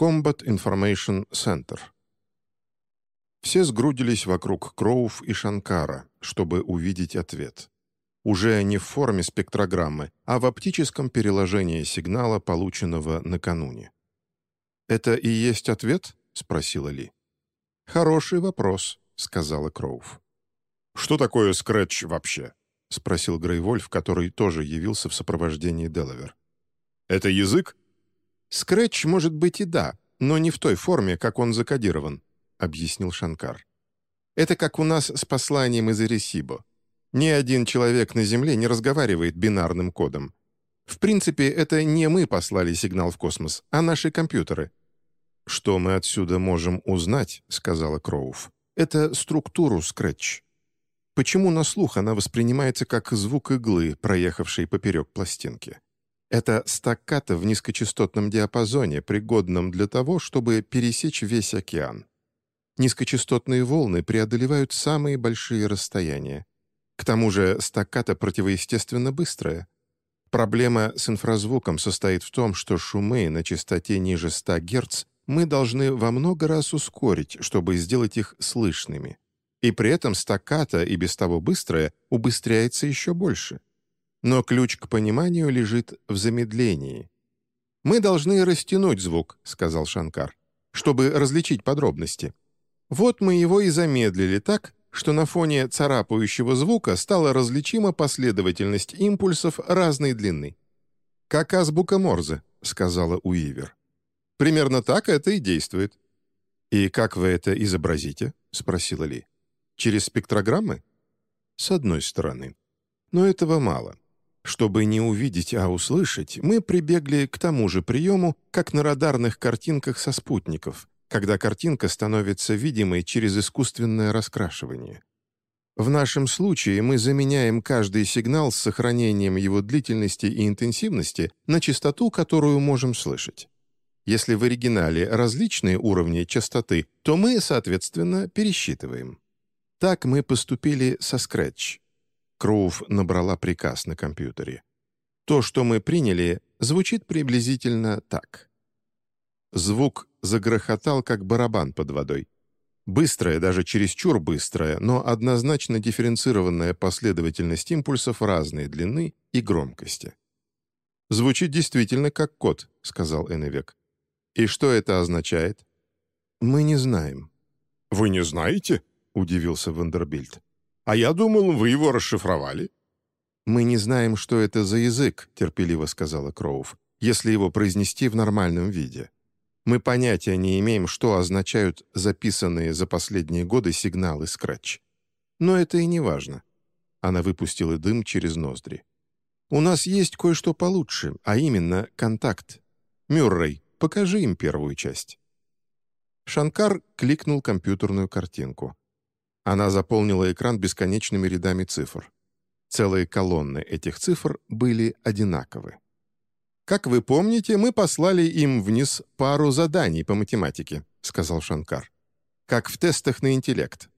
Combat Information Center. Все сгрудились вокруг Кроув и Шанкара, чтобы увидеть ответ. Уже не в форме спектрограммы, а в оптическом переложении сигнала, полученного накануне. «Это и есть ответ?» — спросила Ли. «Хороший вопрос», — сказала Кроув. «Что такое скретч вообще?» — спросил Грейвольф, который тоже явился в сопровождении Делавер. «Это язык?» «Скретч может быть и да, но не в той форме, как он закодирован», — объяснил Шанкар. «Это как у нас с посланием из Эресибо. Ни один человек на Земле не разговаривает бинарным кодом. В принципе, это не мы послали сигнал в космос, а наши компьютеры». «Что мы отсюда можем узнать?» — сказала Кроув. «Это структуру Скретч. Почему на слух она воспринимается как звук иглы, проехавшей поперек пластинки? Это стаккато в низкочастотном диапазоне, пригодном для того, чтобы пересечь весь океан. Низкочастотные волны преодолевают самые большие расстояния. К тому же стаккато противоестественно быстрое. Проблема с инфразвуком состоит в том, что шумы на частоте ниже 100 Гц мы должны во много раз ускорить, чтобы сделать их слышными. И при этом стаккато, и без того быстрое, убыстряется еще больше. Но ключ к пониманию лежит в замедлении. «Мы должны растянуть звук», — сказал Шанкар, «чтобы различить подробности. Вот мы его и замедлили так, что на фоне царапающего звука стала различима последовательность импульсов разной длины. «Как азбука Морзе», — сказала Уивер. «Примерно так это и действует». «И как вы это изобразите?» — спросила Ли. «Через спектрограммы?» «С одной стороны. Но этого мало. Чтобы не увидеть, а услышать, мы прибегли к тому же приему, как на радарных картинках со спутников, когда картинка становится видимой через искусственное раскрашивание. В нашем случае мы заменяем каждый сигнал с сохранением его длительности и интенсивности на частоту, которую можем слышать. Если в оригинале различные уровни частоты, то мы, соответственно, пересчитываем. Так мы поступили со Scratch. Кроув набрала приказ на компьютере. То, что мы приняли, звучит приблизительно так. Звук загрохотал, как барабан под водой. Быстрая, даже чересчур быстрая, но однозначно дифференцированная последовательность импульсов разной длины и громкости. «Звучит действительно как код», — сказал Эннвек. «И что это означает?» «Мы не знаем». «Вы не знаете?» — удивился Вандербильд. А я думал, вы его расшифровали». «Мы не знаем, что это за язык», — терпеливо сказала Кроув, «если его произнести в нормальном виде. Мы понятия не имеем, что означают записанные за последние годы сигналы Scratch. Но это и не важно». Она выпустила дым через ноздри. «У нас есть кое-что получше, а именно контакт. Мюррей, покажи им первую часть». Шанкар кликнул компьютерную картинку. Она заполнила экран бесконечными рядами цифр. Целые колонны этих цифр были одинаковы. «Как вы помните, мы послали им вниз пару заданий по математике», — сказал Шанкар. «Как в тестах на интеллект.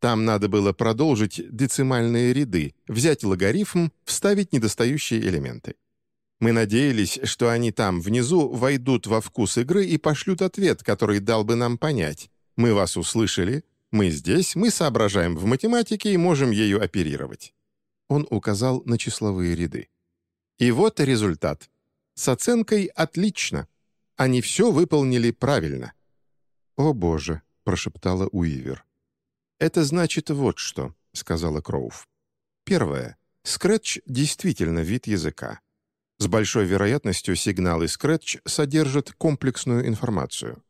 Там надо было продолжить децимальные ряды, взять логарифм, вставить недостающие элементы. Мы надеялись, что они там внизу войдут во вкус игры и пошлют ответ, который дал бы нам понять. Мы вас услышали, мы здесь, мы соображаем в математике и можем ею оперировать». Он указал на числовые ряды. И вот результат. С оценкой «отлично». Они все выполнили правильно. «О боже», — прошептала Уивер. «Это значит вот что», — сказала Кроув. «Первое. Scratch действительно вид языка. С большой вероятностью сигналы Scratch содержат комплексную информацию.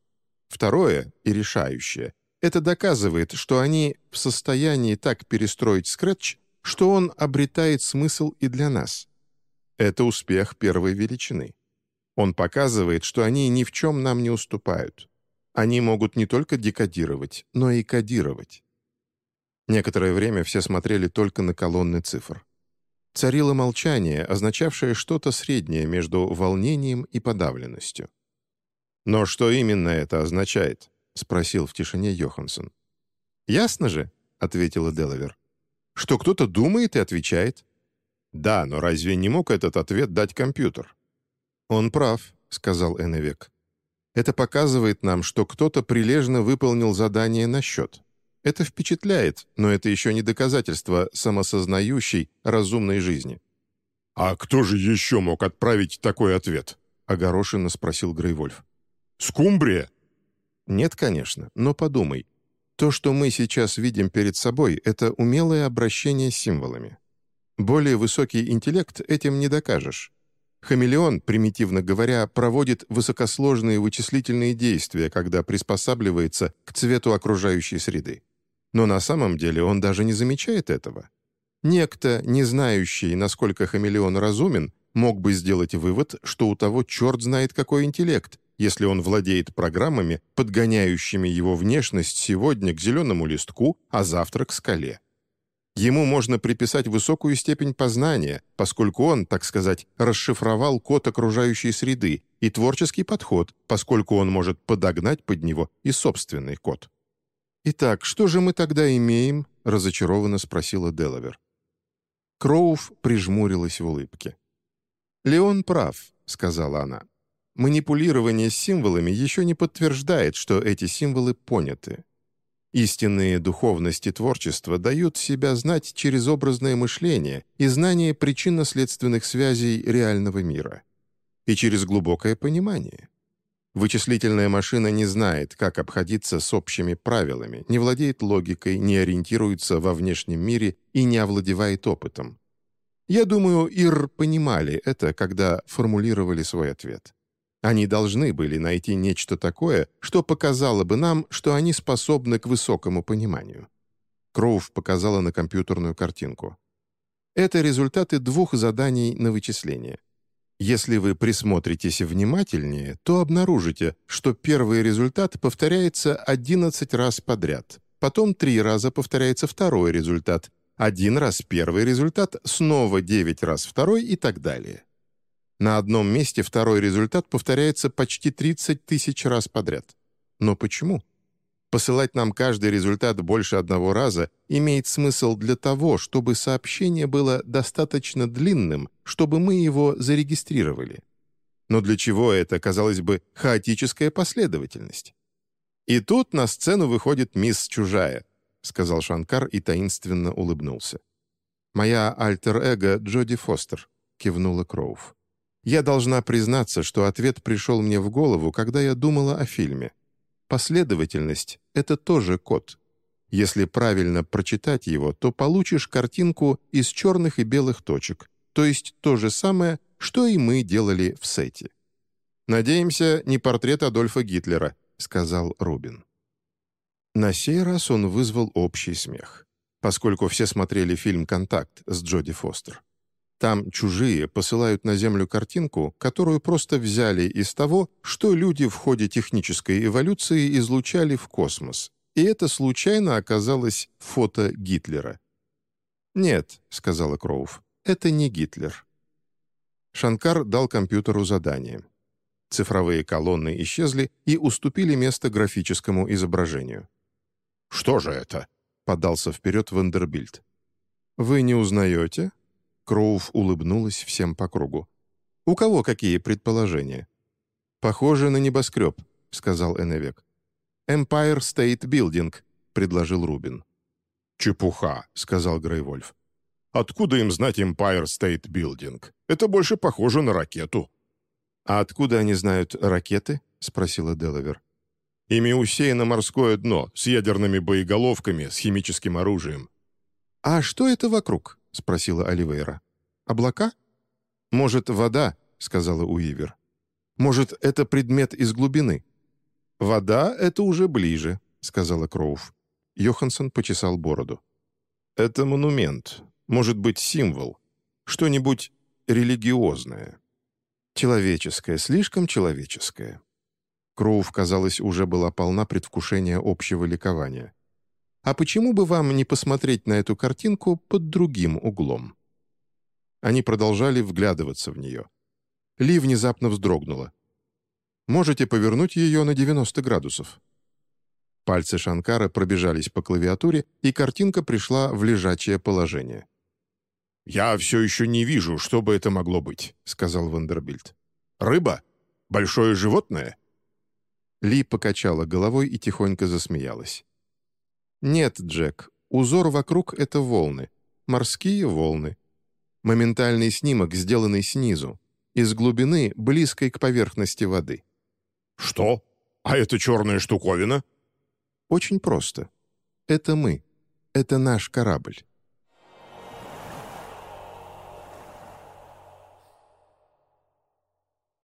Второе, и решающее, это доказывает, что они в состоянии так перестроить Scratch, что он обретает смысл и для нас. Это успех первой величины. Он показывает, что они ни в чем нам не уступают. Они могут не только декодировать, но и кодировать. Некоторое время все смотрели только на колонны цифр. Царило молчание, означавшее что-то среднее между волнением и подавленностью. Но что именно это означает? — спросил в тишине Йоханссон. «Ясно же», — ответила Делавер, — «что кто-то думает и отвечает». «Да, но разве не мог этот ответ дать компьютер?» «Он прав», — сказал Эннвек. Это показывает нам, что кто-то прилежно выполнил задание на счет. Это впечатляет, но это еще не доказательство самосознающей, разумной жизни. «А кто же еще мог отправить такой ответ?» — огорошенно спросил Грейвольф. «Скумбрия?» «Нет, конечно, но подумай. То, что мы сейчас видим перед собой, это умелое обращение с символами. Более высокий интеллект этим не докажешь. Хамелеон, примитивно говоря, проводит высокосложные вычислительные действия, когда приспосабливается к цвету окружающей среды. Но на самом деле он даже не замечает этого. Некто, не знающий, насколько хамелеон разумен, мог бы сделать вывод, что у того черт знает какой интеллект, если он владеет программами, подгоняющими его внешность сегодня к зеленому листку, а завтра к скале. Ему можно приписать высокую степень познания, поскольку он, так сказать, расшифровал код окружающей среды, и творческий подход, поскольку он может подогнать под него и собственный код. «Итак, что же мы тогда имеем?» — разочарованно спросила Делавер. Кроув прижмурилась в улыбке. «Леон прав», — сказала она. Манипулирование символами еще не подтверждает, что эти символы поняты. Истинные духовности творчества дают себя знать через образное мышление и знание причинно-следственных связей реального мира. И через глубокое понимание. Вычислительная машина не знает, как обходиться с общими правилами, не владеет логикой, не ориентируется во внешнем мире и не овладевает опытом. Я думаю, Ир понимали это, когда формулировали свой ответ. Они должны были найти нечто такое, что показало бы нам, что они способны к высокому пониманию. Кроув показала на компьютерную картинку. Это результаты двух заданий на вычисление. Если вы присмотритесь внимательнее, то обнаружите, что первый результат повторяется 11 раз подряд, потом три раза повторяется второй результат, один раз первый результат, снова 9 раз второй и так далее. На одном месте второй результат повторяется почти 30 тысяч раз подряд. Но почему? Посылать нам каждый результат больше одного раза имеет смысл для того, чтобы сообщение было достаточно длинным, чтобы мы его зарегистрировали. Но для чего это, казалось бы, хаотическая последовательность? И тут на сцену выходит мисс Чужая, сказал Шанкар и таинственно улыбнулся. «Моя альтер-эго Джоди Фостер», — кивнула Кроув. Я должна признаться, что ответ пришел мне в голову, когда я думала о фильме. Последовательность — это тоже код. Если правильно прочитать его, то получишь картинку из черных и белых точек, то есть то же самое, что и мы делали в сете. «Надеемся, не портрет Адольфа Гитлера», — сказал Рубин. На сей раз он вызвал общий смех, поскольку все смотрели фильм «Контакт» с Джоди Фостер. Там чужие посылают на Землю картинку, которую просто взяли из того, что люди в ходе технической эволюции излучали в космос. И это случайно оказалось фото Гитлера. «Нет», — сказала Кроув, — «это не Гитлер». Шанкар дал компьютеру задание. Цифровые колонны исчезли и уступили место графическому изображению. «Что же это?» — подался вперед Вандербильд. «Вы не узнаете?» Кроув улыбнулась всем по кругу. «У кого какие предположения?» «Похоже на небоскреб», — сказал Эневек. «Empire State Building», — предложил Рубин. «Чепуха», — сказал Грейвольф. «Откуда им знать Empire State Building? Это больше похоже на ракету». «А откуда они знают ракеты?» — спросила Делавер. «Ими усеяно морское дно, с ядерными боеголовками, с химическим оружием». «А что это вокруг?» — спросила Оливейра. «Облака?» «Может, вода?» — сказала Уивер. «Может, это предмет из глубины?» «Вода — это уже ближе», — сказала Кроув. Йоханссон почесал бороду. «Это монумент. Может быть, символ. Что-нибудь религиозное. Человеческое, слишком человеческое». Кроув, казалось, уже была полна предвкушения общего ликования. А почему бы вам не посмотреть на эту картинку под другим углом?» Они продолжали вглядываться в нее. Ли внезапно вздрогнула. «Можете повернуть ее на 90 градусов». Пальцы Шанкара пробежались по клавиатуре, и картинка пришла в лежачее положение. «Я все еще не вижу, что бы это могло быть», — сказал Вандербильд. «Рыба? Большое животное?» Ли покачала головой и тихонько засмеялась. «Нет, Джек, узор вокруг — это волны. Морские волны. Моментальный снимок, сделанный снизу, из глубины, близкой к поверхности воды». «Что? А это черная штуковина?» «Очень просто. Это мы. Это наш корабль».